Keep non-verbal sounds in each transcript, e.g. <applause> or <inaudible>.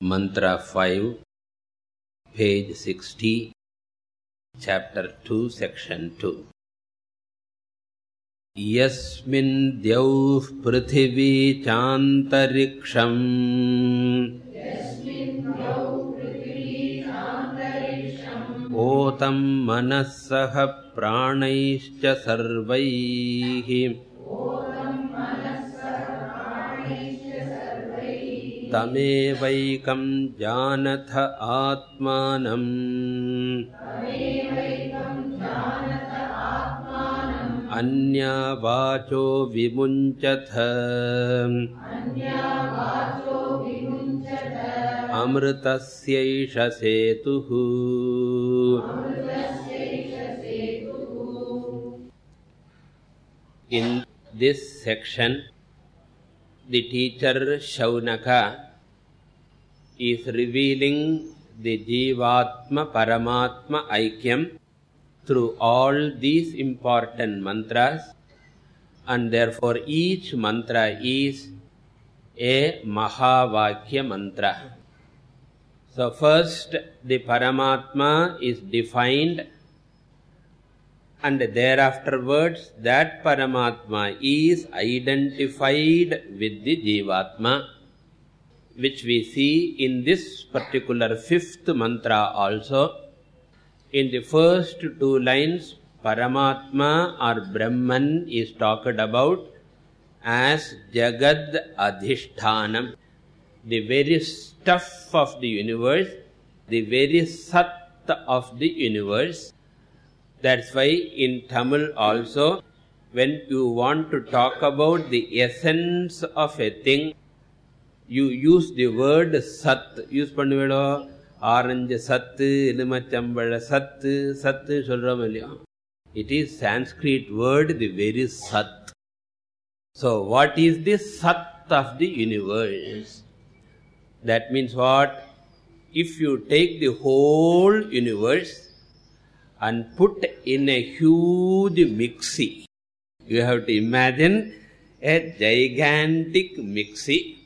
mantra 5 page 60 chapter 2 section 2 यस्मिन् द्यौः पृथिवी चान्तरिक्षम् ओतं मनः सह प्राणैश्च सर्वैः तमेवैकं जानथ आत्मानम् अन्या वाचो विमुञ्चथ। अमृतस्यैष सेतुः। In this section, the teacher Shaunaka is revealing the Jivatma Paramatma Aikyam through all these important mantras and therefore each mantra is a Mahavakya mantra. So first the Paramatma is defined and thereafterwards that Paramatma is identified with the Jivatma which we see in this particular fifth mantra also. In the first two lines, Paramatma or Brahman is talked about as Jagad Adhishthanam, the very stuff of the universe, the very Sat of the universe That's why in Tamil also, when you want to talk about the essence of a thing, you use the word Sat. Use பண்ணுவேடோ orange சத்து எலுமச்சம்பழ சத்து சத்து சொல்றோம் இல்லையா it is sanskrit word the very sat so what is the sat of the universe that means what if you take the whole universe and put in a huge mixie you have to imagine a gigantic mixie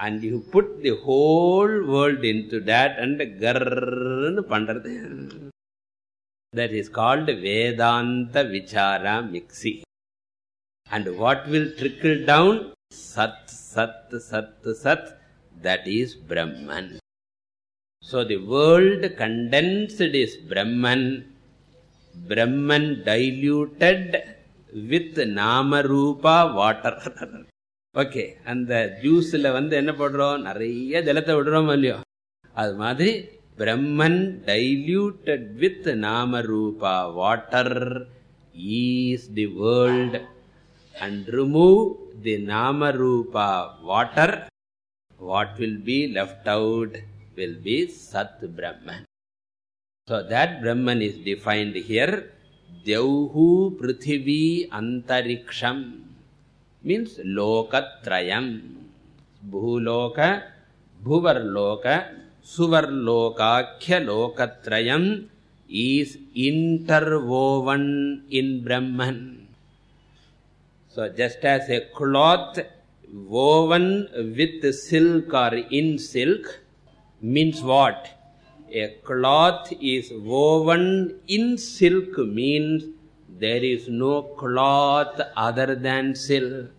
and you put the whole world into that and garrnu so the world condensed is brahman. Brahman diluted with nama rupa water okay அந்த ஜூஸில் வந்து என்ன போடுறோம்? நிறைய ஜலத்தை விடுறோம் இல்லையோ? அது மாதிரி பிரம்மன் டைல்யூட்டட் வித் நாம ரூபா water is the world and remove the நாம ரூபா water what will be left out will be Sat Brahman. So that Brahman is defined here. Dyauhu Prithivi Antariksham means Lokatrayam. Bhuloka, Bhuvarloka, Suvarlokakhya Lokatrayam is interwoven in Brahman. So just as a cloth woven with silk or in silk, means what? A cloth is woven in silk means there is no cloth other than silk.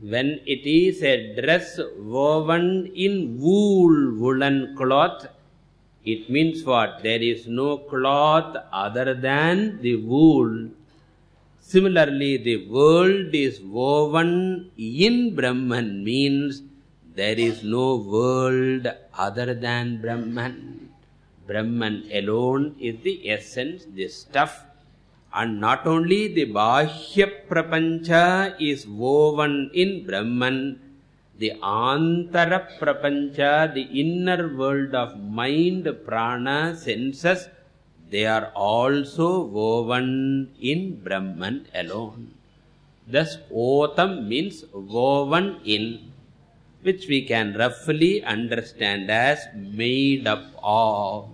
When it is a dress woven in wool woolen cloth it means what? There is no cloth other than the wool. Similarly the world is woven in brahman means there is no world other than brahman. Brahman alone is the essence the stuff. And not only the bahya prapancha is woven in brahman the antara prapancha the inner world of mind prana senses they are also woven in brahman alone. Thus otam means woven in which we can roughly understand as made up of.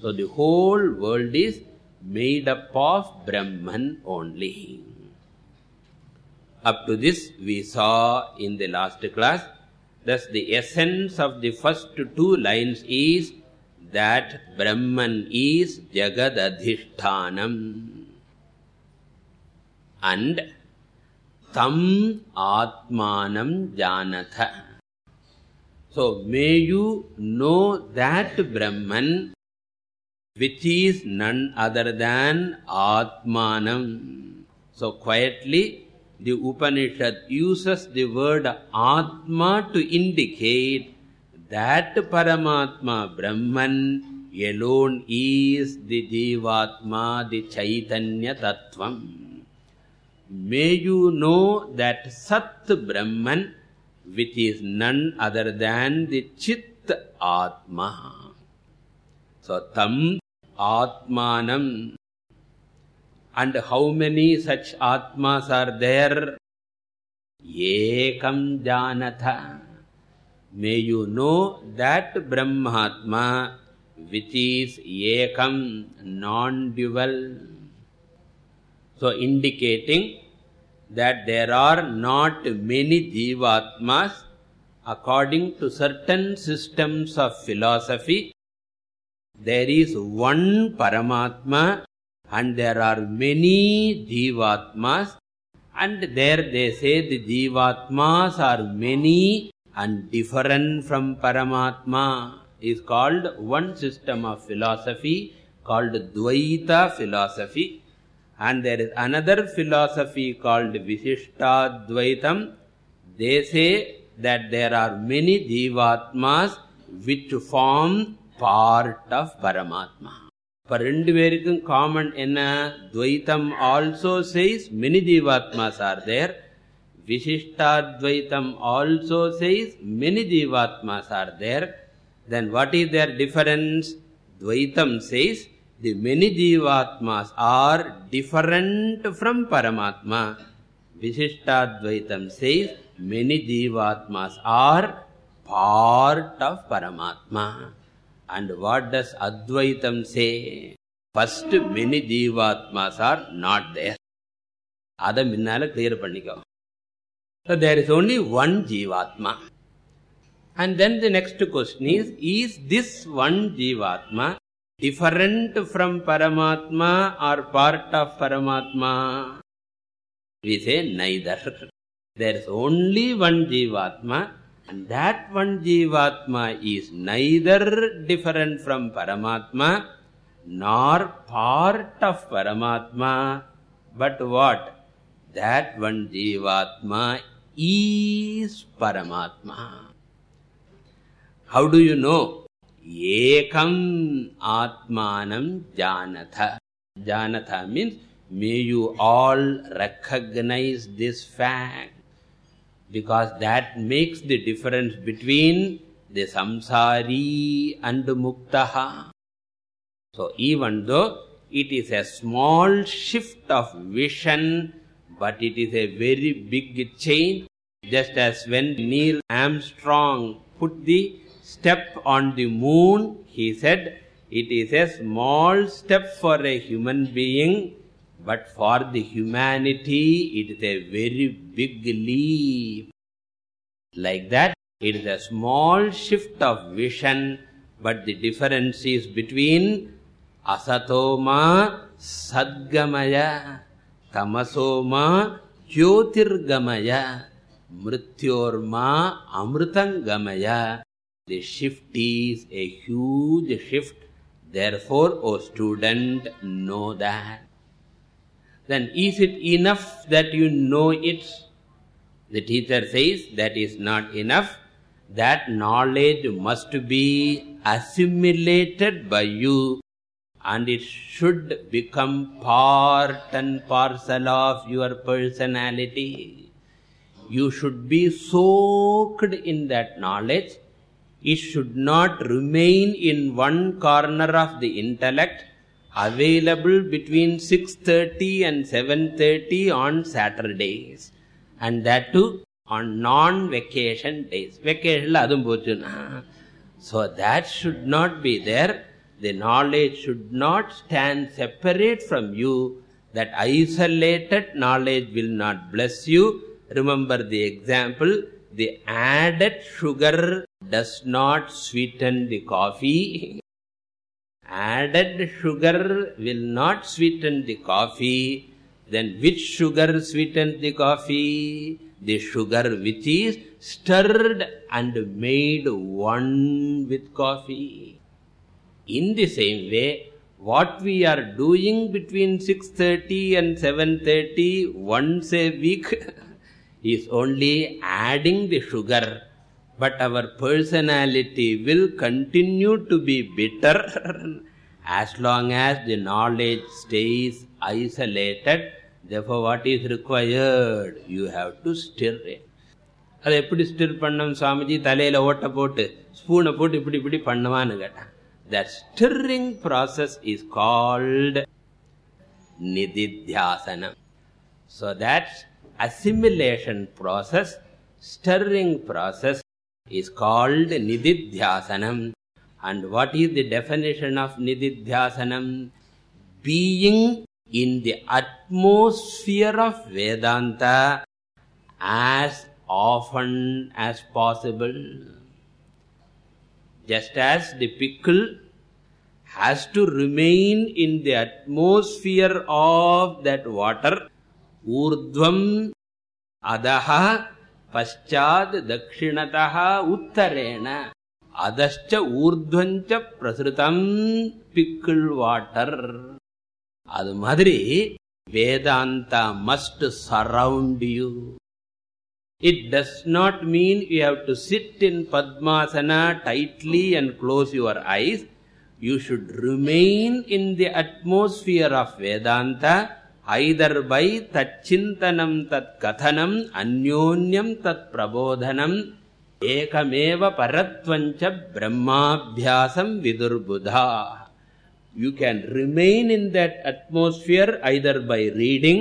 So the whole world is made up of brahman only. Up to this we saw in the last class. Thus the essence of the first two lines is that brahman is jagadadhishthanam and know that brahman which is none other than atmanam. So quietly the upanishad uses the word atma to indicate that paramatma brahman alone is the jivatma the chaitanya tattvam may you know that sat brahman which is none other than the chit atma. So tam atmanam. And how many such atmas are there? Ekam janatha. May you know that brahmatma which is ekam non dual so indicating that there are not many jivatmas according to certain systems of philosophy there is one paramatma and there are many jivatmas and there they say the jivatmas are many and different from paramatma is called one system of philosophy called dvaita philosophy and there is another philosophy called visishtadvaitam they say that there are many jivatmas which form part of paramatma. for rendu verikkum common enna dvaitam also says many jivatmas are there. Visishtadvaitam also says many jivatmas are there. Then what is their difference? Dvaitam says the many jivatmas are different from paramatma vishishtadvaitam says many jivatmas are part of paramatma and what does advaitam say first many jivatmas are not there அத முன்னால clear பண்ணிக்கோ so there is only one jivatma and then the next question is is this one jivatma different from paramatma or part of paramatma. We say neither. There is only one jivatma and that one jivatma is neither different from paramatma nor part of paramatma. But what? That one jivatma is paramatma. How do you know ekam atmanam janatha janatha means may you all recognize this fact because that makes the difference between the samsari and muktaha. So even though it is a small shift of vision but it is a very big change just as when neil armstrong put the step on the moon he said it is a small step for a human being but for the humanity it is a very big leap. Like that it is a small shift of vision but the difference is between asatoma sadgamaya tamasoma jyotirgamaya mrityorma amrutangamaya the shift is a huge shift. Therefore o student know that. Then is it enough that you know it? The teacher says that is not enough. That knowledge must be assimilated by you and it should become part and parcel of your personality. You should be soaked in that knowledge it should not remain in one corner of the intellect available between 6:30 and 7:30 on saturdays and that too on non vacation days. Vacation adum pochuna so that should not be there. The knowledge should not stand separate from you. That isolated knowledge will not bless you. Remember the example the added sugar does not sweeten the coffee. Added sugar will not sweeten the coffee. Then which sugar sweetens the coffee? The sugar which is stirred and made one with coffee. In the same way what we are doing between 6:30 and 7:30 once a week <laughs> is only adding the sugar but our personality will continue to be bitter as long as the knowledge stays isolated therefore what is required you have to stir it அது எப்படி stir பண்ணோம் சுவாமிஜி தலையில ஓட்ட போட்டு ஸ்பூனை போட்டு இப்படி இப்படி பண்ணுவான்னு கேட்டான் that stirring process is called nididhyasanam so that assimilation process stirring process is called nididhyasanam. And what is the definition of nididhyasanam? Being in the atmosphere of vedanta as often as possible. Just as the pickle has to remain in the atmosphere of that water urdhvam adaha paschad dakshinatah uttarena adascha urdhvancha prasrutam pickle water அது மாதிரி Vedanta must surround you it does not mean you have to sit in padmasana tightly and close your eyes you should remain in the atmosphere of vedanta either by tachintanam tat kathanam anyonyam tat prabodhanam ekameva paratvancha brahmabhyasam vidurbudha you can remain in that atmosphere either by reading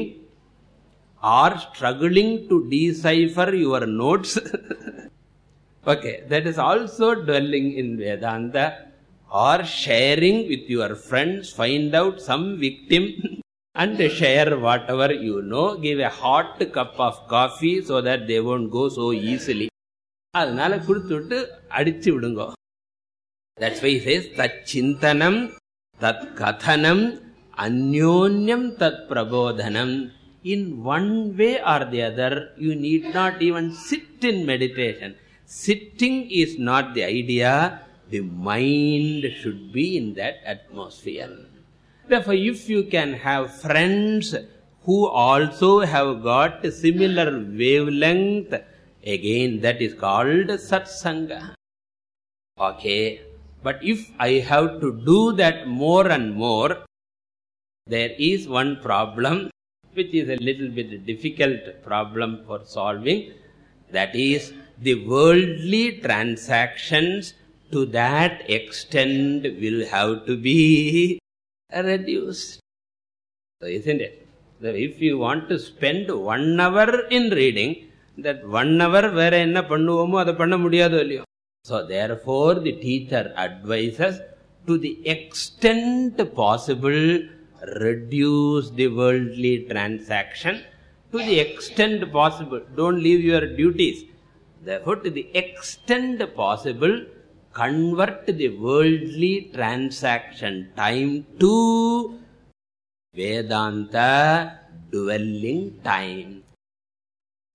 or struggling to decipher your notes okay that is also dwelling in vedanta or sharing with your friends find out some victim and share whatever you know give a hot cup of coffee so that they won't go so easily அதனால கொடுத்துட்டு அடிச்சு விடுங்க that's why he says தச்சிந்தனம் தத் கதனம் அந்யோன்யம் தத் பிரபோதனம் in one way or the other you need not even sit in meditation sitting is not the idea the mind should be in that atmosphere therefore if you can have friends who also have got similar wavelength again that is called satsanga. Okay. But if i have to do that more and more there is one problem which is a little bit difficult problem for solving. That is the worldly transactions to that extent will have to be reduced so isn't it so if you want to spend one hour in reading that one hour வேற என்ன பண்ணுவோமோ அதை பண்ண முடியாதோ இல்லையோ so therefore the teacher advises to the extent possible reduce the worldly transaction to the extent possible don't leave your duties therefore to the extent possible convert the worldly transaction time to Vedanta dwelling time.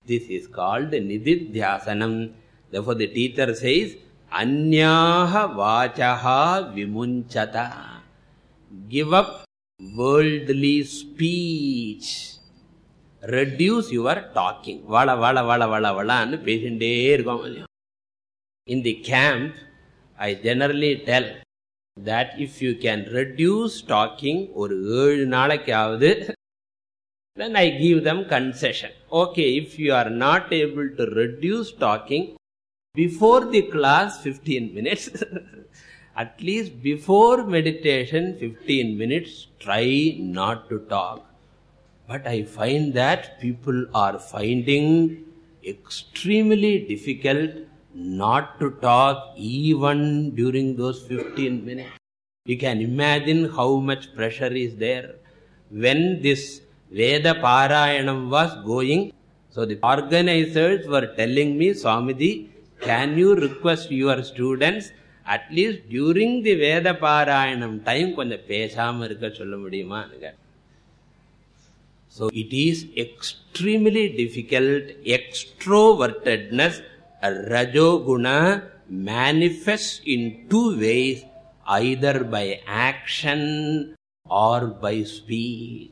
This is called Nididhyasanam. Therefore, the teacher says, Anyaha vachaha vimunchata. Give up worldly speech. Reduce your talking. Vala, vala, vala, vala, vala, and patient there. In the camp, i generally tell that if you can reduce talking ஒரு ஏழு நாளைக்காவது then i give them concession okay if you are not able to reduce talking before the class 15 minutes <laughs> at least before meditation 15 minutes try not to talk but i find that people are finding extremely difficult not to talk even during those 15 minutes. You can imagine how much pressure is there. When this veda parayanam was going so the organizers were telling me swamiji can you request your students at least during the veda parayanam time konja pesama irukka solla mudiyuma so it is extremely difficult extrovertedness Rajoguna manifests in two ways either by action or by speech.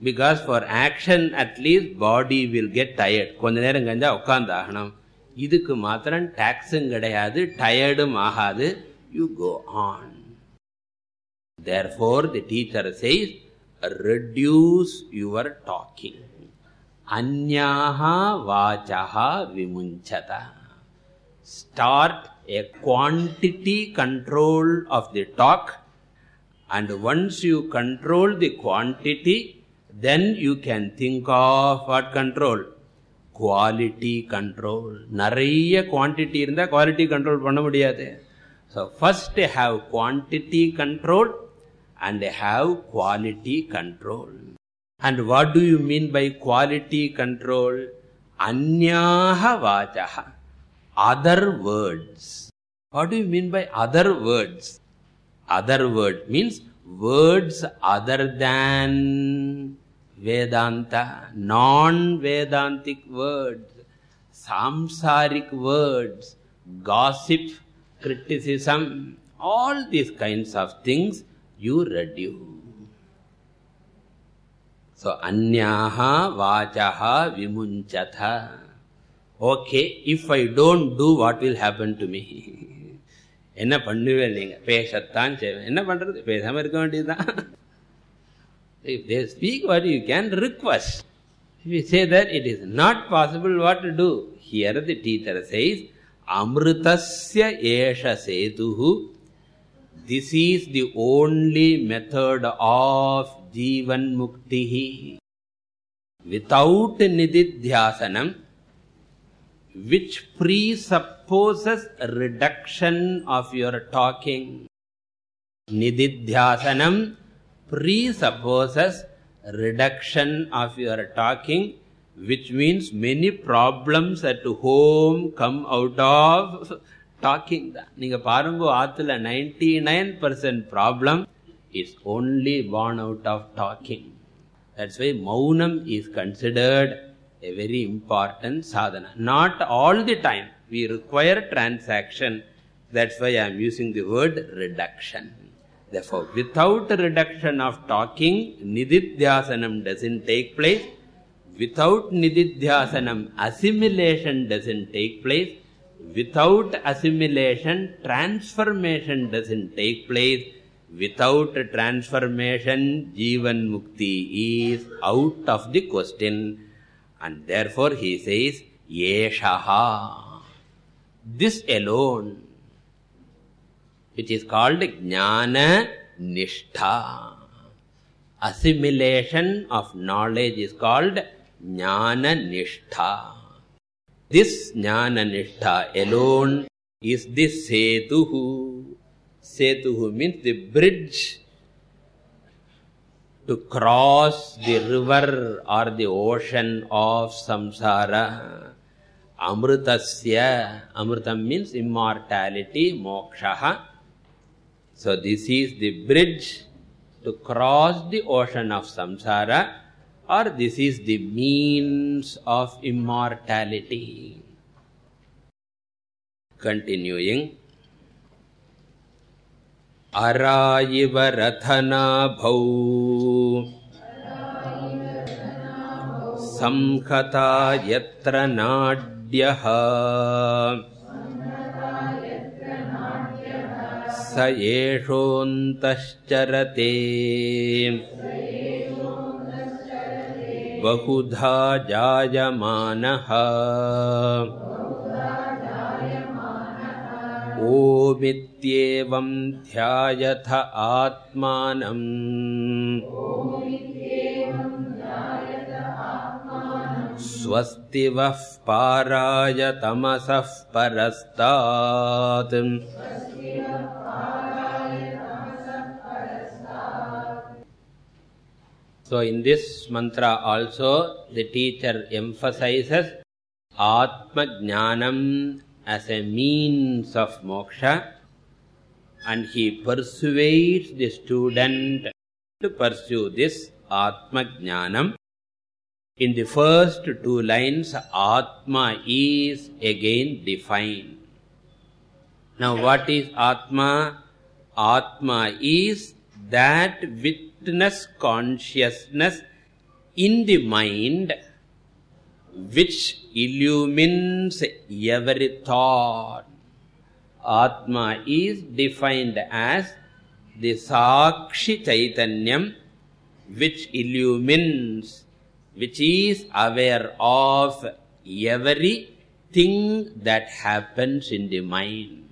Because for action at least body will get tired கொஞ்ச நேரம் கஞ்சா உட்காந்து ஆகணும். இதுக்கு மாத்திரம் டாக்ஸும் கிடையாது டயர்டும் ஆகாது. You go on therefore the teacher says reduce your talking anyaha vachaha vimunchata start a quantity control of the talk and once you control the quantity then you can think of what control quality control நிறைய quantity இருந்தா quality control பண்ண முடியாது so first have quantity control and have quality control and what do you mean by quality control? Anyaha vachaha other words. What do you mean by other words? Other word means words other than vedanta. Non vedantic words. Samsaric words. Gossip criticism. All these kinds of things you reduce so anyaha vachaha vimunchatha okay if i don't do what will happen to me என்ன பண்ணுவேன் நீங்க பேசத்தான் செய்வேன் என்ன பண்றது பேசாம இருக்க வேண்டியதுதான் if they speak what you can request if you say that it is not possible what to do here the teacher says amritasya esha setuhu this is the only method of जीवन्मुक्तिः without nididhyasanam which presupposes reduction of your talking nididhyasanam presupposes reduction of your talking which means many problems at home come out of talking da neenga parungo aathula 99% problem is only born out of talking. That's why maunam is considered a very important sadhana. Not all the time we require transaction. That's why i am using the word reduction. Therefore without reduction of talking nididhyasanam doesn't take place. Without nididhyasanam assimilation doesn't take place. Without assimilation transformation doesn't take place without transformation jivan mukti is out of the question. And therefore he says yeshaha. This alone which is called jnana nishtha. Assimilation of knowledge is called jnana nishtha. This jnana nishtha alone is the setuhu setuhu means the bridge to cross the river or the ocean of samsara. Amritasya amritam means immortality moksha so this is the bridge to cross the ocean of samsara or this is the means of immortality. Continuing अरायिव रथनाभौ संहता यत्र नाड्यः। स एषोऽन्तश्चरते बहुधा जायमानः आत्मानम्। स्वस्ति वः पाराय तमसः परस्तात्। In this mantra also the teacher emphasizes atma jnanam as a means of moksha and he persuades the student to pursue this atma jnanam in the first two lines atma is again defined. Now what is atma? Atma is that witness consciousness in the mind which illumines every thought atma is defined as the sakshi chaitanyam which illumines which is aware of everything that happens in the mind.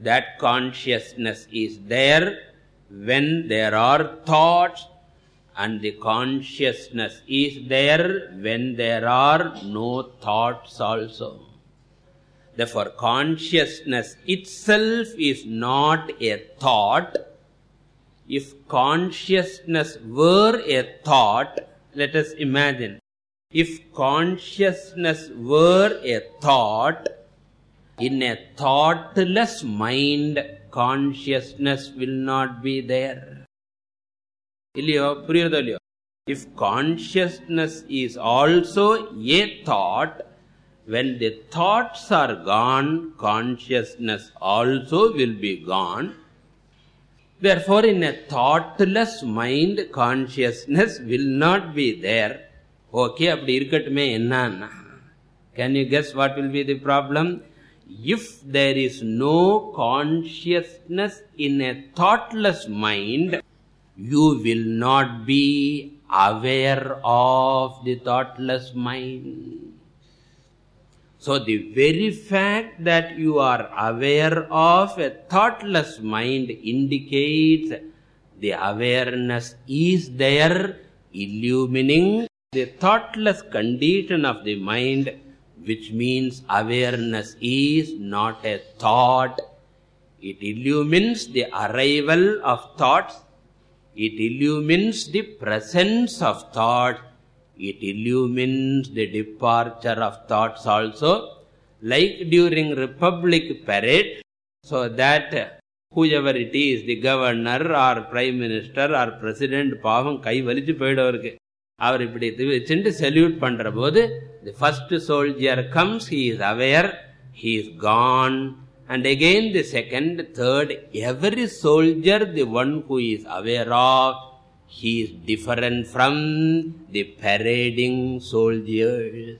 That consciousness is there when there are thoughts and the consciousness is there when there are no thoughts also therefore consciousness itself is not a thought. If consciousness were a thought let us imagine. If consciousness were a thought in a thoughtless mind consciousness will not be there. Illiyo puriyadaliyo if consciousness is also a thought when the thoughts are gone consciousness also will be gone therefore in a thoughtless mind consciousness will not be there okay அப்படி இருக்கட்டுமே என்னன்னா can you guess what will be the problem if there is no consciousness in a thoughtless mind you will not be aware of the thoughtless mind so the very fact that you are aware of a thoughtless mind indicates the awareness is there illumining the thoughtless condition of the mind which means awareness is not a thought. It illumines the arrival of thoughts. It illumines the presence of thought It illumines the departure of thoughts also, like during Republic Parade, so that whoever it is, the governor or prime minister or president, பாவம் கை வலிச்சு போயிடவருக்கு அவர் இப்படி வச்சுட்டு salute பண்ற போது the first soldier comes he is aware he is gone and again the second third every soldier the one who is aware of he is different from the parading soldiers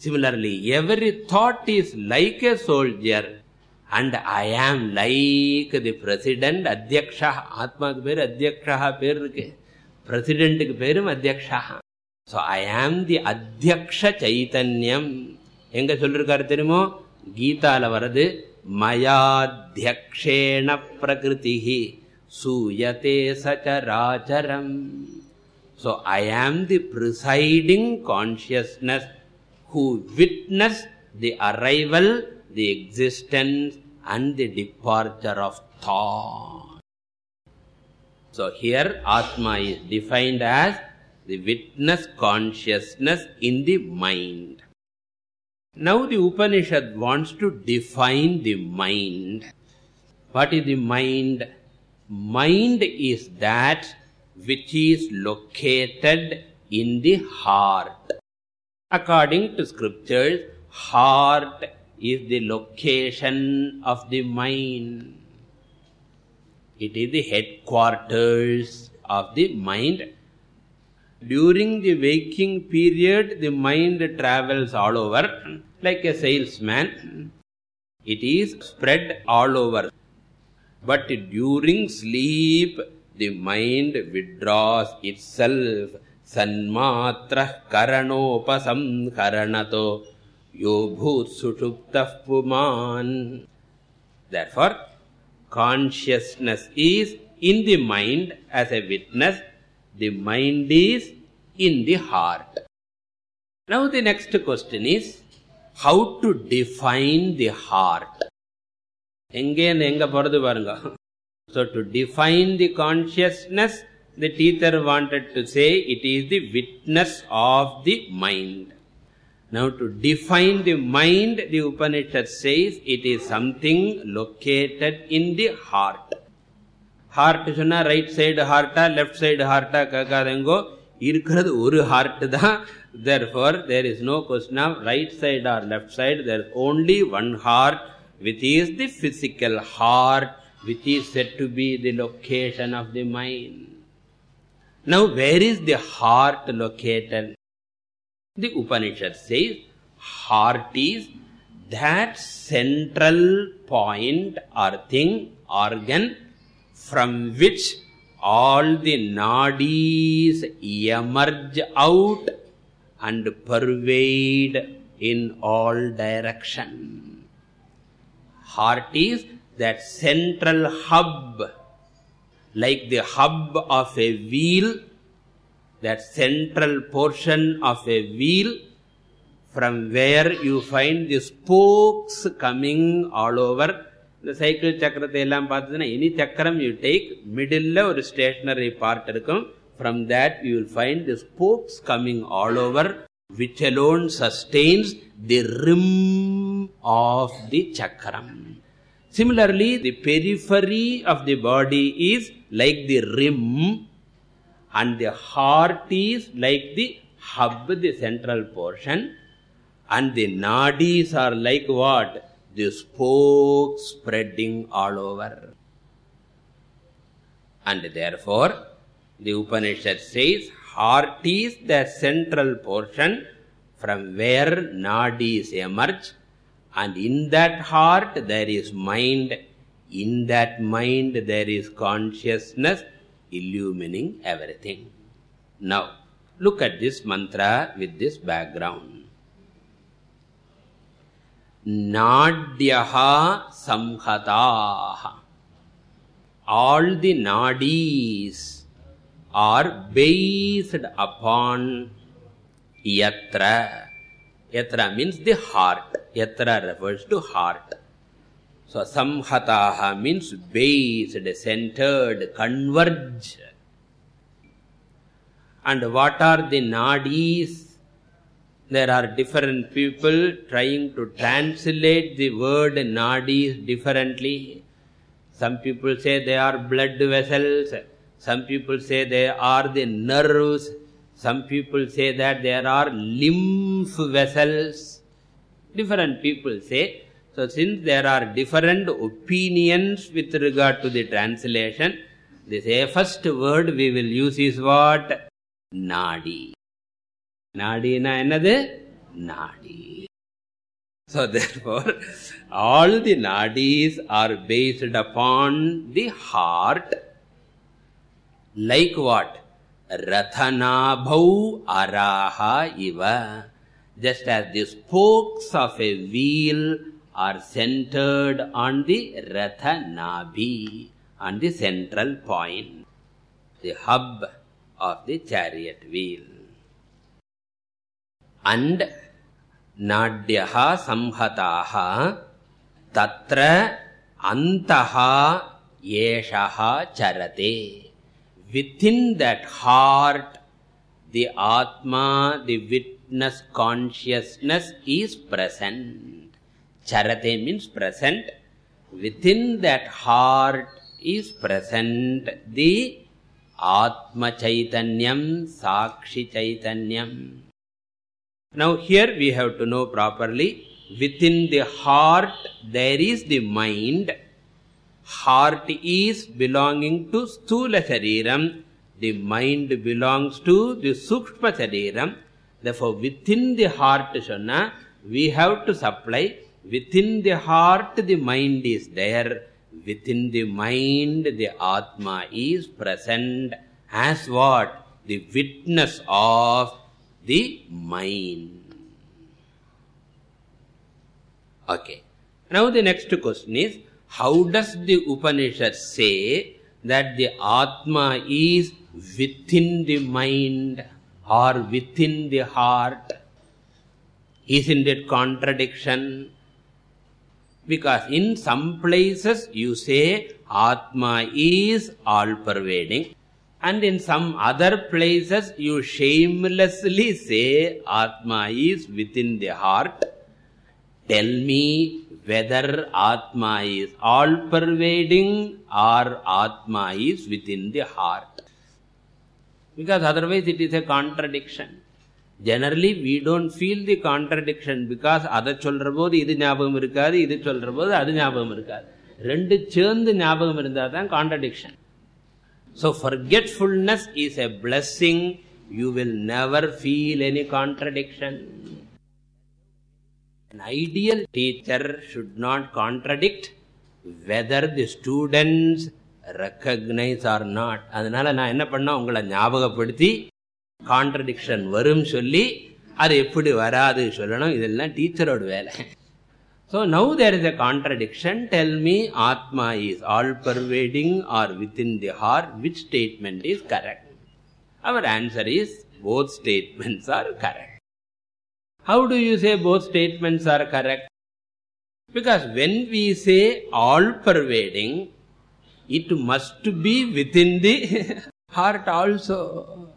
similarly every thought is like a soldier and i am like the president adhyaksha atma ku per adhyaksha per irukke president ku perum adhyaksha so i am the adhyaksha chaitanyam enga sollirukkaru தெரியுமோ கீதால வரது மயாத்தியக்ஷேண பிரகிருதிஹி सूयते rajaram. so i am the presiding consciousness who witness the arrival the existence and the departure of thought. So here atma is defined as the witness consciousness in the mind. Now the upanishad wants to define the mind. What is the mind? Mind is that which is located in the heart. According to scriptures heart is the location of the mind. It is the headquarters of the mind. During the waking period the mind travels all over like a salesman. It is spread all over but during sleep the mind withdraws itself. Sanmatra karanopasamharanato yo bhut sushuptah puman therefore consciousness is in the mind as a witness. The mind is in the heart. Now the next question is how to define the heart எங்கே எங்க போறது பாருங்க so to define the consciousness the teacher wanted to say it is the witness of the mind now to define the mind the upanishad says it is something located in the heart heart சொன்னா right side heart left side heart கேட்காதேங்கோ இருக்கிறது ஒரு heart தான் therefore there is no question of right side or left side there is only one heart which is the physical heart which is said to be the location of the mind. Now where is the heart located? The upanishad says heart is that central point or thing organ from which all the nadis emerge out and pervade in all direction heart is that central hub like the hub of a wheel that central portion of a wheel from where you find the spokes coming all over இந்த cycle சக்கரத்தை எல்லாம் பார்த்ததுன்னா any சக்கரம் you take middle ஒரு stationary part இருக்கும் from that you will find the spokes coming all over which alone sustains the rim of the chakram. Similarly the periphery of the body is like the rim and the heart is like the hub the central portion. And the nadis are like what? The spokes spreading all over. And therefore the upanishad says heart is the central portion from where nadis emerge and in that heart there is mind. In that mind there is consciousness illumining everything. Now look at this mantra with this background. Nadyaha samhataah all the nadis are based upon yatra yatra means the heart. Yatra refers to heart. So samhataah means based centered converge and what are the nadis? There are different people trying to translate the word nadis differently. Some people say they are blood vessels. Some people say they are the nerves some people say that there are lymph vessels. Different people say. So since there are different opinions with regard to the translation the first word we will use is what? Nadi. Nadi na enadhu nadi. So <laughs> therefore all the nadis are based upon the heart. Like what rathanabhau araha iva just as the spokes of a wheel are centered on the rathanabhi on the central point the hub of the chariot wheel and nadyaha samhataha tatra antaha yeshaha charate within that heart the atma the witness consciousness is present. Charate means present. Within that heart is present the atma chaitanyam sakshi chaitanyam. Now here we have to know properly within the heart there is the mind heart is belonging to sthula shariram. The mind belongs to the sukshma shariram. Therefore within the heart sonna we have to supply. Within the heart the mind is there. Within the mind the atma is present as what? The witness of the mind. Okay. Now the next question is how does the upanishad say that the atma is within the mind or within the heart? Isn't it contradiction? Because in some places you say atma is all pervading and in some other places you shamelessly say atma is within the heart. Tell me whether Atma is all-pervading or Atma is within the heart. Because otherwise it is a contradiction. Generally, we don't feel the contradiction because அதை சொல்கிற போது இது ஞாபகம் இருக்காது இது சொல்கிற போது அது ஞாபகம் இருக்காது ரெண்டு சேர்ந்து ஞாபகம் இருந்தால் தான் contradiction so forgetfulness is a blessing you will never feel any contradiction An ideal teacher should not contradict whether the students recognize or not. அதனால நான் என்ன பண்ணா உங்களை ஞாபகப்படுத்தி கான்ட்ரடிக்ஷன் வரும் சொல்லி அது எப்படி வராது சொல்லணும். இதெல்லாம் டீச்சரோட வேலை. So now there is a contradiction tell me ஆத்மா is all pervading or within the heart which statement is correct our answer is both statements are correct how do you say both statements are correct? Because when we say all pervading it must be within the <laughs> heart also.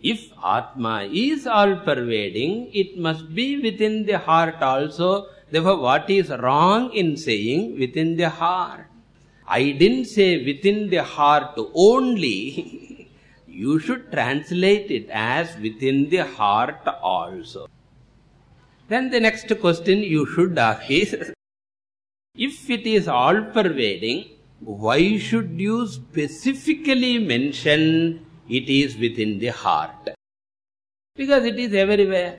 If atma is all pervading it must be within the heart also. Therefore what is wrong in saying within the heart? I didn't say within the heart only. <laughs> You should translate it as within the heart also then the next question you should ask is if it is all pervading why should you specifically mention it is within the heart? Because it is everywhere.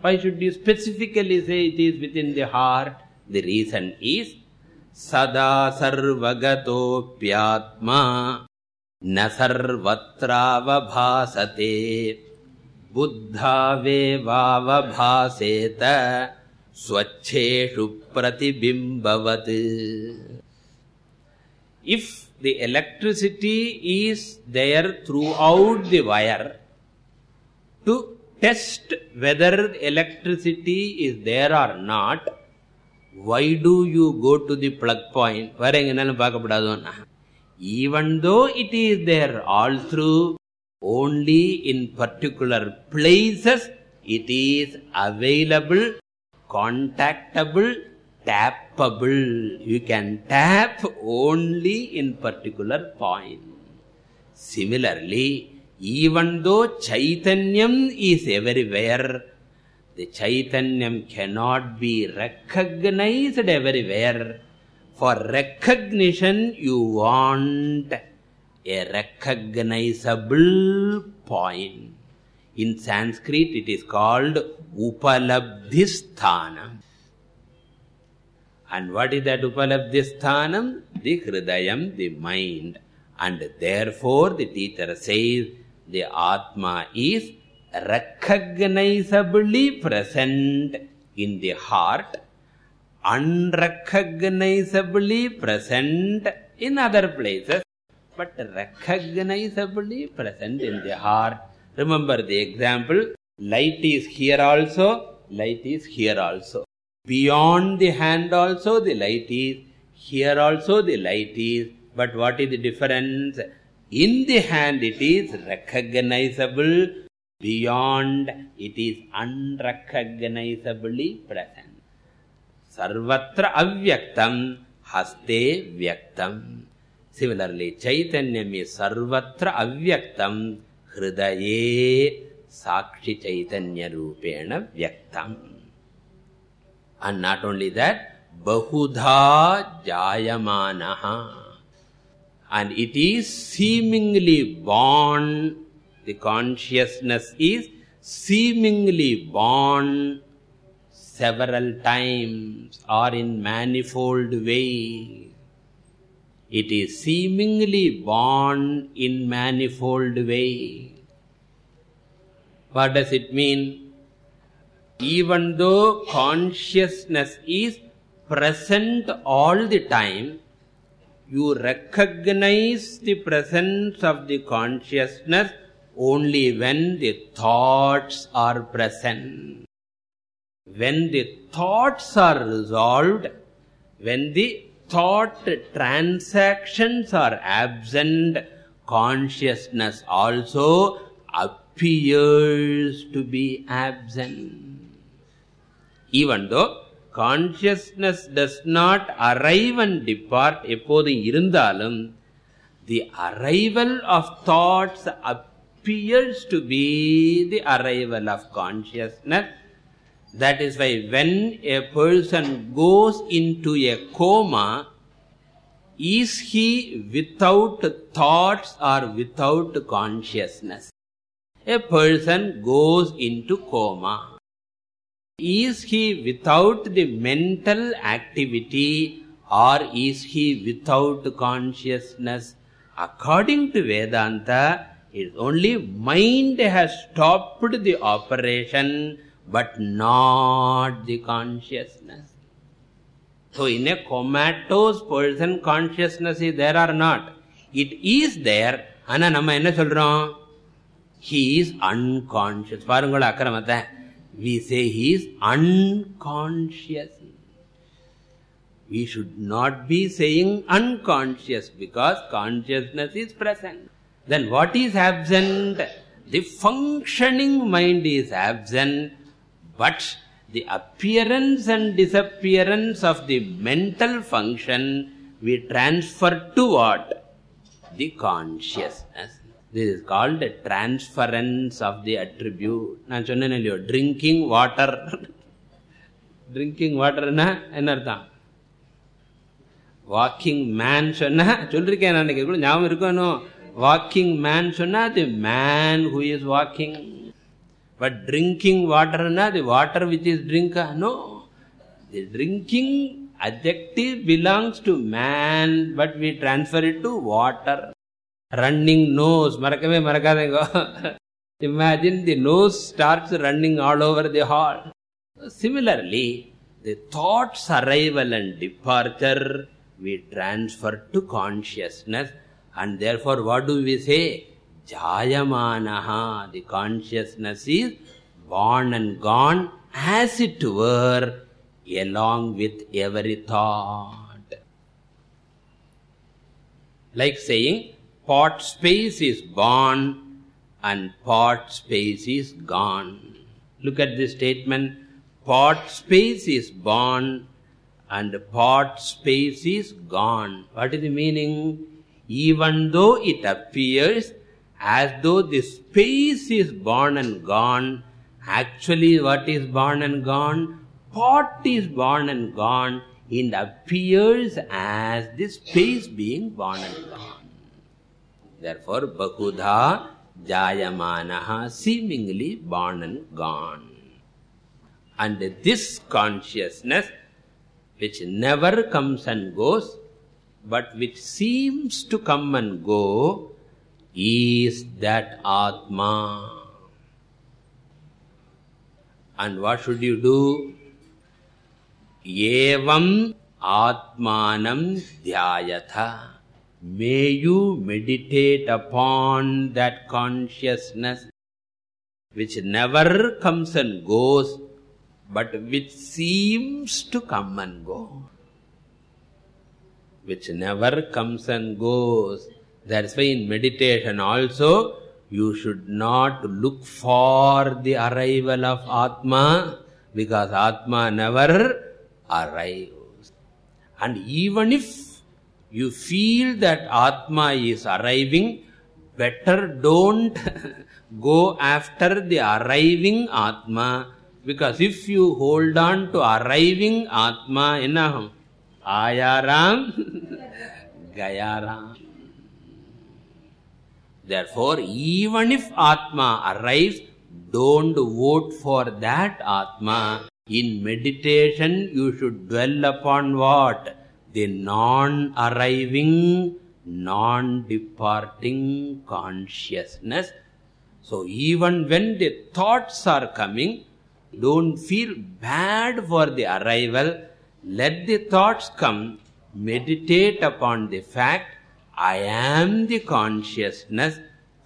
Why should you specifically say it is within the heart? The reason is sada sarvagato pyatma na sarvatrava बुद्धावेवावभासेत स्वच्छेषु प्रतिबिम्बवत् if the electricity is there throughout the wire to test whether electricity is there or not why do you go to the plug point வேற எங்கனாலும் பார்க்கப்படாதோன்னா even though it is there all through only in particular places it is available contactable tappable. You can tap only in particular point. Similarly even though chaitanyam is everywhere the chaitanyam cannot be recognized everywhere. For recognition you want a recognizable point. In sanskrit it is called upalabdhisthanam. And what is that upalabdhisthanam? The hridayam the mind. And therefore the teacher says the atma is recognizably present in the heart unrecognizably present in other places but recognizably present in the heart. Remember the example light is here also light is here also. Beyond the hand also the light is here also the light is. But what is the difference? In the hand it is recognizable beyond it is unrecognizably present. Sarvatra avyaktam haste vyaktam similarly chaitanyam is sarvatra avyaktam hridaye sakshi chaitanya rupena vyaktam and not only that bahudha jayamanaha and it is seemingly born the consciousness is seemingly born several times or in manifold ways it is seemingly born in manifold way. what does it mean even though consciousness is present all the time you recognize the presence of the consciousness only when the thoughts are present when the thoughts are resolved when the thought transactions are absent consciousness also appears to be absent even though consciousness does not arrive and depart எப்போதும் இருந்தாலும் the arrival of thoughts appears to be the arrival of consciousness that is why when a person goes into a coma is he without thoughts or without consciousness? A person goes into coma. Is he without the mental activity or is he without consciousness? According to vedanta it only mind has stopped the operation but not the consciousness so in a comatose person consciousness is there or not it is there ana நம்ம என்ன சொல்றோம் he is unconscious பாருங்கள அக்கிரமத்தை we say he is unconscious we should not be saying unconscious because consciousness is present then what is absent the functioning mind is absent but the appearance and disappearance of the mental function we transfer to what the consciousness this is called a transference of the attribute நான் சொன்னேன் இல்லையோ drinking water <laughs> drinking water என்ன என்ன அர்த்தம் walking man சொன்னா சொல்லிருக்கேன் நான் கூட ஞாபகம் இருக்கணும் வாக்கிங் மேன் சொன்னா the man who is walking But drinking water, na, the water which is drink, ah, no. The drinking adjective belongs to man, but we transfer it to water. Running nose, marakame marakadengo. <laughs> Imagine the nose starts running all over the hall. Similarly, the thought's arrival and departure we transfer to consciousness and therefore what do we say? Jayamanaha the consciousness is born and gone as it were along with every thought. Like saying pot space is born and pot space is gone. Look at this statement Part space is born and pot space is gone. What is the meaning? Even though it appears as though the space is born and gone actually what is born and gone? Pot is born and gone? It appears as the space being born and gone. Therefore bahudha jayamanaha seemingly born and gone. And this consciousness which never comes and goes but which seems to come and go is that atma. And what should you do? Evam atmanam dhyayatha. May you meditate upon that consciousness which never comes and goes but which seems to come and go. Which never comes and goes that's why in meditation also you should not look for the arrival of atma because atma never arrives. And even if you feel that atma is arriving better don't <laughs> go after the arriving atma because if you hold on to arriving atma enahum ayaram <laughs> gayaram therefore even if atma arrives don't vote for that atma. In meditation you should dwell upon what? The non arriving non departing consciousness. So even when the thoughts are coming don't feel bad for the arrival. Let the thoughts come. Meditate upon the fact i am the consciousness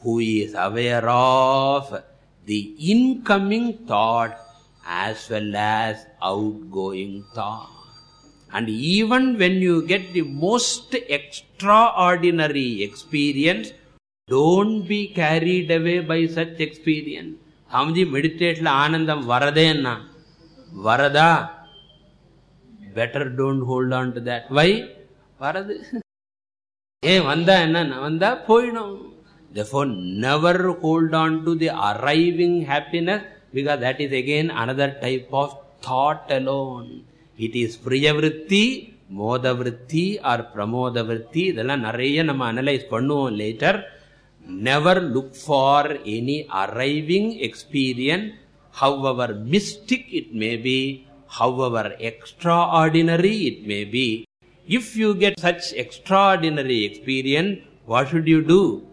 who is aware of the incoming thought as well as outgoing thought. And even when you get the most extraordinary experience don't be carried away by such experience. Swamiji meditation anandam varadenna varada better don't hold on to that. Why? Varadu <laughs> ஏன் வந்தா என்ன வந்தா போயிடும் therefore never hold on to the arriving happiness because that is again another type of thought alone it is priyavritti modavritti or pramodavritti இதெல்லாம் நிறைய நம்ம analyse பண்ணுவோம் later never look for any arriving experience however mystic it may be however extraordinary it may be if you get such extraordinary experience what should you do?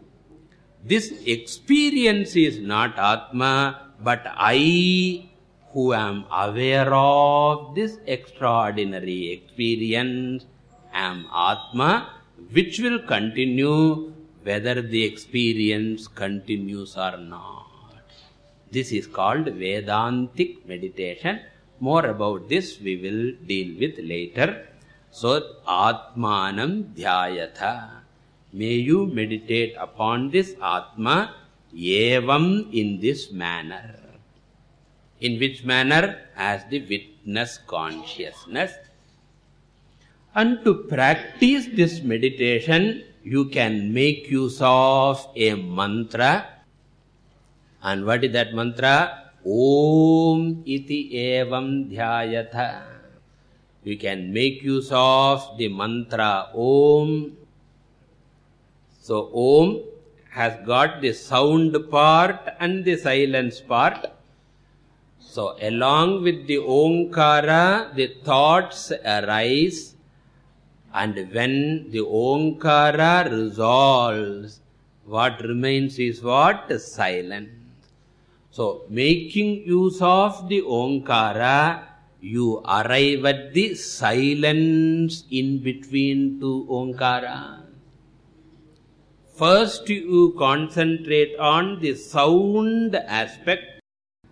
This experience is not atma but i who am aware of this extraordinary experience am atma which will continue whether the experience continues or not. This is called vedantic meditation. More about this we will deal with later so atmanam dhyayatha may you meditate upon this atma evam in this manner in which manner as the witness consciousness and to practice this meditation you can make use of a mantra and what is that mantra om iti evam dhyayatha you can make use of the mantra om. So om has got the sound part and the silence part. So along with the omkara the thoughts arise. And when the omkara resolves what remains is what? Silence. So making use of the omkara you arrive at the silence in between two omkara. First you concentrate on the sound aspect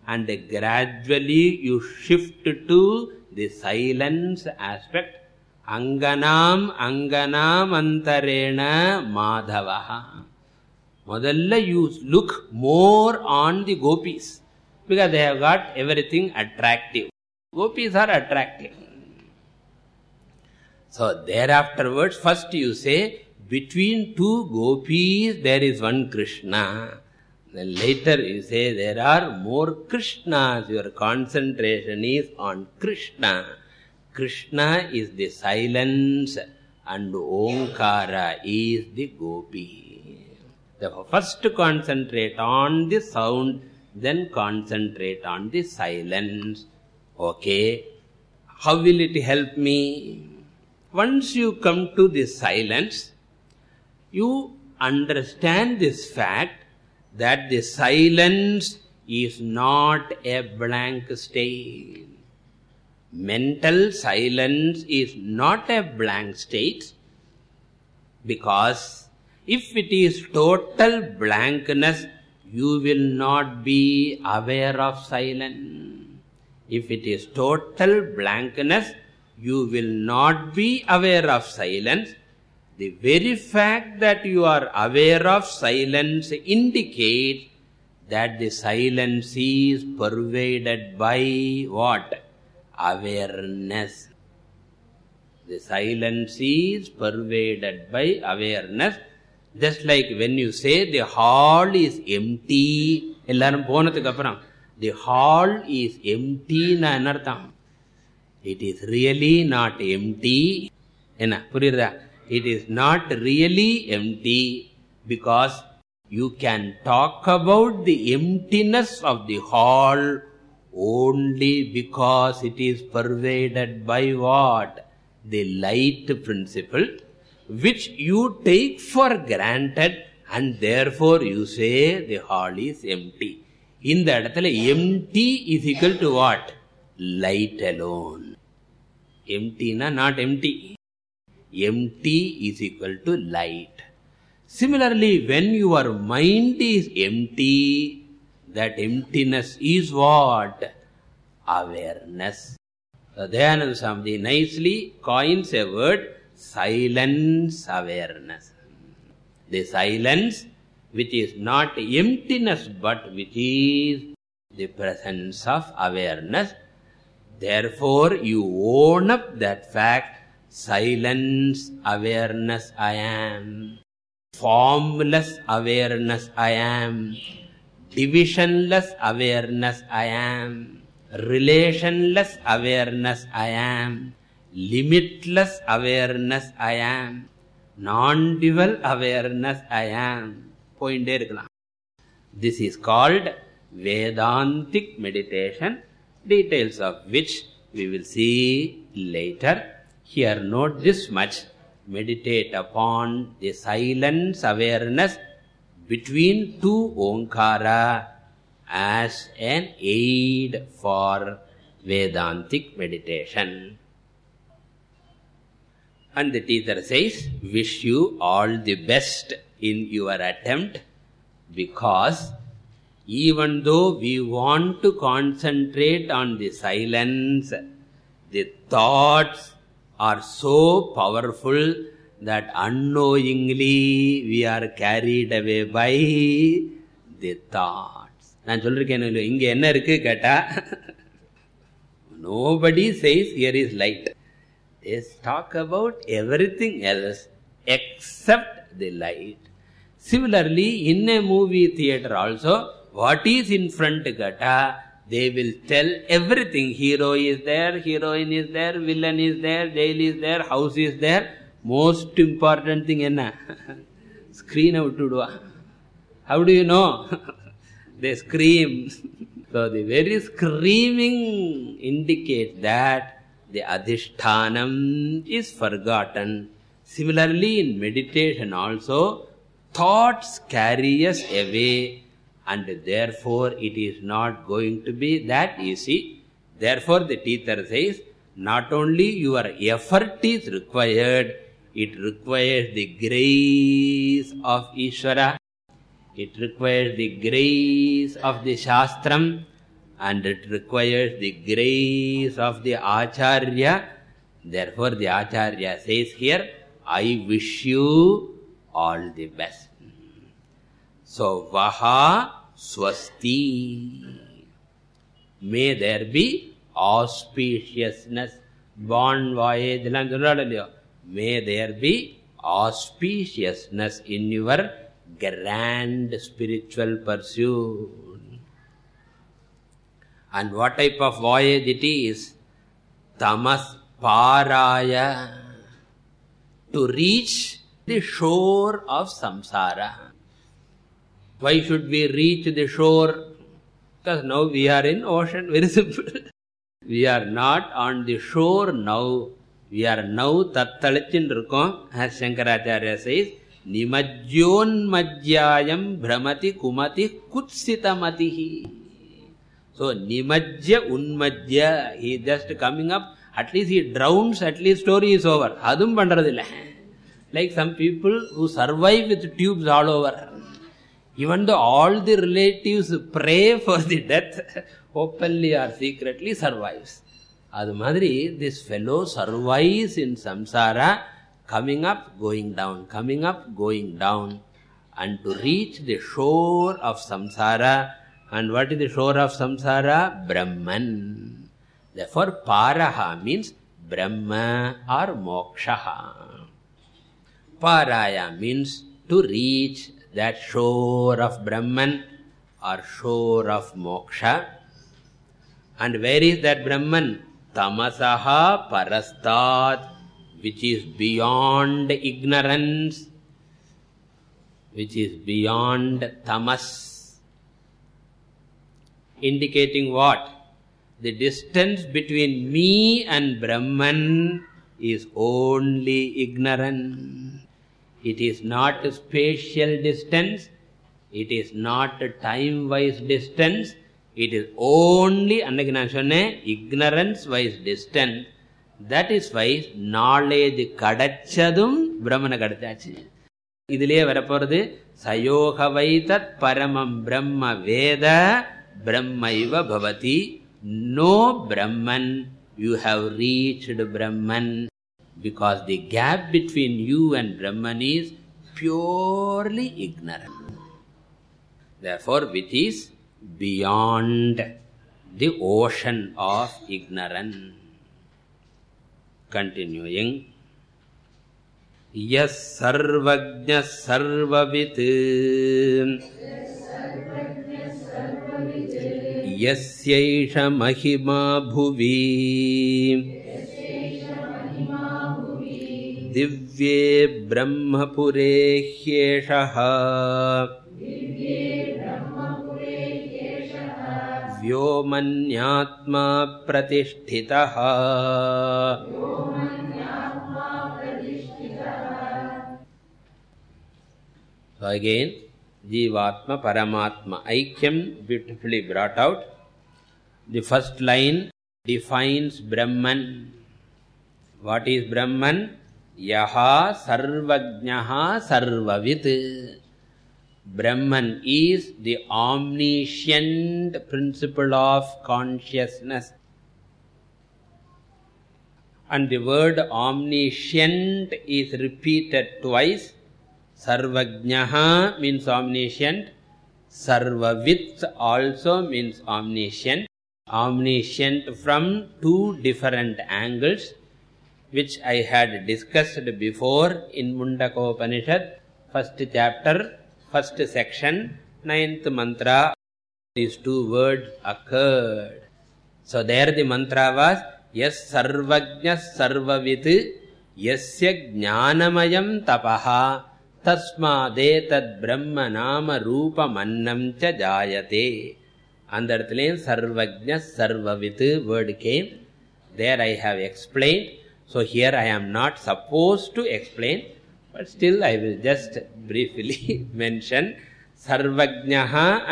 and gradually you shift to the silence aspect. Anganam anganam antarena madhavaha. Modalla you look more on the gopis because they have got everything attractive gopis are attractive. So thereafterwards first you say between two gopis there is one krishna. Then later you say there are more krishnas. Your concentration is on krishna. Krishna is the silence and omkara is the gopi. Therefore first concentrate on the sound then concentrate on the silence okay. How will it help me? Once you come to this silence you understand this fact that the silence is not a blank state. Mental silence is not a blank state because if it is total blankness you will not be aware of silence if it is total blankness you will not be aware of silence. The very fact that you are aware of silence indicates that the silence is pervaded by what? Awareness. The silence is pervaded by awareness. Just like when you say the hall is empty ellarum ponathukku the hall is empty na anartham it is really not empty என்ன புரியுதா it is not really empty because you can talk about the emptiness of the hall only because it is pervaded by what the light principle which you take for granted and therefore you say the hall is empty இந்த இடத்துல empty is equal to what light alone empty na not empty empty is equal to light similarly when your mind is empty that emptiness is what awareness so dayananda swami nicely coins a word silence awareness the silence which is not emptiness but which is the presence of awareness. Therefore you own up that fact. Silence awareness i am. Formless awareness i am. Divisionless awareness i am. Relationless awareness i am. Limitless awareness i am. Non dual awareness i am போயிட்டே இருக்கலாம் this is called vedantic meditation details of which we will see later here note this much meditate upon the silence awareness between two onkara as an aid for vedantic meditation and the teacher says wish you all the best in your attempt because even though we want to concentrate on the silence the thoughts are so powerful that unknowingly we are carried away by the thoughts நான் சொல்லிருக்கேன் இங்க என்ன இருக்கு கேட்டா nobody says here is light they talk about everything else except they light Similarly, in a movie theatre also, what is in front gata, they will tell everything. Hero is there, heroine is there, villain is there, jail is there, house is there. Most important thing, enna? <laughs> screen avuttuduva. How do you know? <laughs> they scream. <laughs> so the very screaming indicates that the adhishtanam is forgotten similarly in meditation also thoughts carry us away and therefore it is not going to be that easy. Therefore the teacher says not only your effort is required it requires the grace of ishvara. It requires the grace of the shastram and it requires the grace of the acharya. Therefore the acharya says here i wish you all the best so vaha swasti may there be auspiciousness born voyage எல்லாம் சொல்றாள் இல்லையோ may there be auspiciousness in your grand spiritual pursuit and what type of voyage it is tamas paraya to reach the shore of samsara. Why should we reach the shore? Because now we are in ocean very simple. <laughs> We are not on the shore now. We are now tathalichin irukom as shankaracharya says nimajyonmajyayam brahmati kumati kutsitamatihi. So nimajya unmajya he just coming up at least he drowns at least story is over adum pandradilla like some people who survive with tubes all over even though all the relatives pray for the death openly or secretly survives அது மாதிரி this fellow survives in samsara coming up going down coming up going down and to reach the shore of samsara and what is the shore of samsara brahman therefore paraha means brahma or moksha paraya means to reach that shore of brahman or shore of moksha. And where is that brahman? Tamasaha parastat which is beyond ignorance which is beyond tamas. Indicating what the distance between me and brahman is only ignorance it is not a spatial distance it is not a time wise distance it is only அன்னைக்கு நான் சொன்னேன் ignorance wise distance that is why knowledge கடச்சதும் பிரம்மனை கடச்சாச்சு இதிலே வரப்போறது சயோகவை தத் பரமம் பிரம்ம வேத பிரம்மைவ பவதி no brahman you have reached brahman because the gap between you and brahman is purely ignorance therefore which is beyond the ocean of ignorance continuing यः सर्वज्ञः सर्ववित् यस्यैष महिमा भुवि दिव्ये ब्रह्मपुरे ह्येषः। व्योमन्यात्मा प्रतिष्ठितः। Again, Jivatma Paramatma Aikyam beautifully brought out. The first line defines Brahman. What is Brahman? Yaha Sarvajnaha Sarvavit. Brahman is the omniscient principle of consciousness. And the word omniscient is repeated twice Sarvajnaha means omniscient. Sarvavit also means omniscient. Omniscient from two different angles, which I had discussed before in Mundaka Upanishad, first chapter, first section, ninth mantra. These two words occurred. So there the mantra was, Yes Sarvajna Sarvavit, Yasya Jnanamayam Tapaha, தஸ்மாதேதத் பிரம்ம நாம ரூபமன்னம் ச ஜாயதே அந்த இடத்துலையும் சர்வஜ சர்வவித் word came there I have explain so here I am not suppose to explain but still i will just briefly mention sarvajna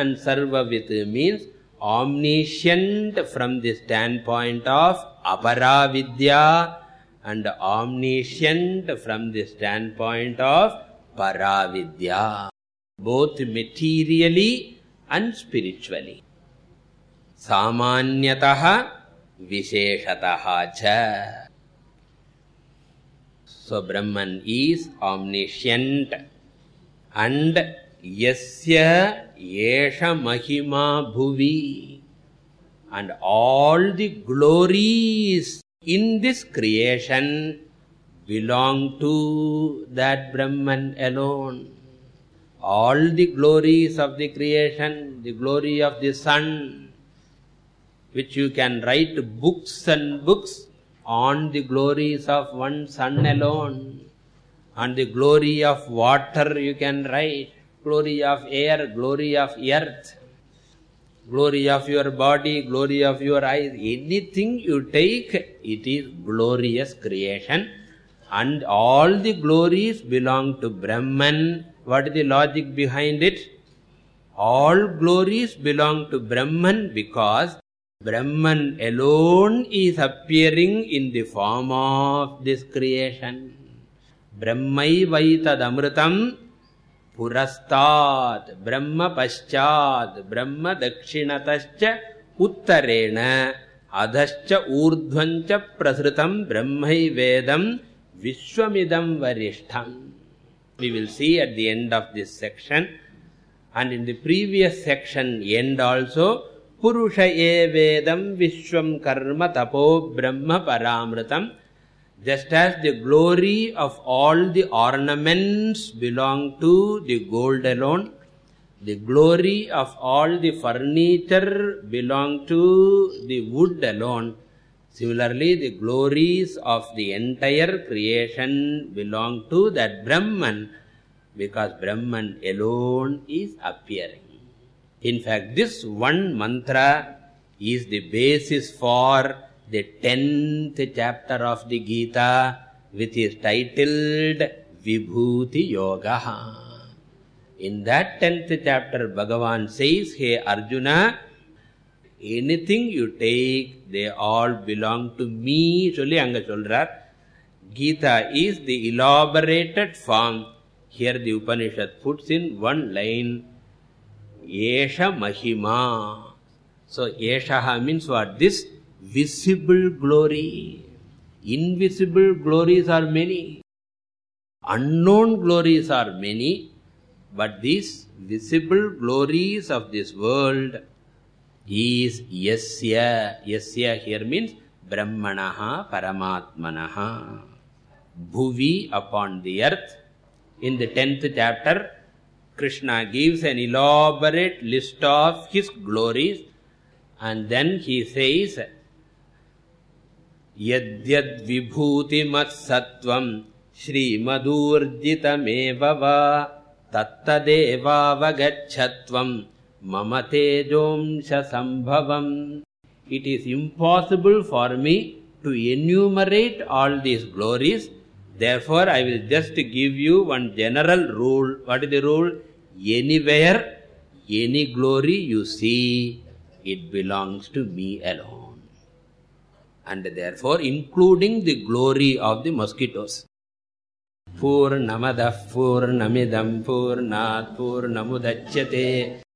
and sarvavit means omniscient from the standpoint of aparavidya and omniscient from the standpoint of paravidya both materially and spiritually. samanyatah visheshatah cha so brahman is omniscient and yasya yesha mahima bhuvi. And all the glories in this creation belong to that brahman alone. All the glories of the creation the glory of the sun which you can write books and books on the glories of one sun alone. On the glory of water you can write glory of air glory of earth glory of your body glory of your eyes. Anything you take it is glorious creation and all the glories belong to brahman. What is the logic behind it? All glories belong to brahman because brahman alone is appearing in the form of this creation. Brahmaivaitad amritam पुरस्तात् ब्रह्म पश्चात् ब्रह्म दक्षिणतश्च उत्तरेण अधश्च ऊर्ध्वञ्च प्रसृतम् ब्रह्मैवेदम् vishwamidam varishtham we will see at the end of this section. And in the previous section end also purusha evedam vishwam karma tapo brahma paramritam. Just as the glory of all the ornaments belong to the gold alone the glory of all the furniture belong to the wood alone similarly the glories of the entire creation belong to that brahman because brahman alone is appearing. In fact this one mantra is the basis for the 10th chapter of the gita which is titled vibhuti yoga in that 10th chapter bhagavan says hey arjuna anything you take they all belong to me சொல்லி அங்க சொல்றார் gita is the elaborated form here the upanishad puts in one line esha mahima so esha means what this visible glory invisible glories are many unknown glories are many but these visible glories of this world brahmanaha paramatmanaha bhuvi upon the earth. In the 10th chapter krishna gives an elaborate list of his glories. And then he says यद्यद्विभूतिमत्सत्त्वम् श्रीमदूर्जितमेव वा तत्तदेवावगच्छत्वम् मम तेजोंशसम्भवम् It is impossible for me to enumerate all these glories. Therefore, I will just give you one general rule. What is the rule? Anywhere, any glory you see, it belongs to me alone and therefore including the glory of the mosquitoes पूर्णमदः पूर्णमिदम् पूर्णात् पूर्णमुदच्यते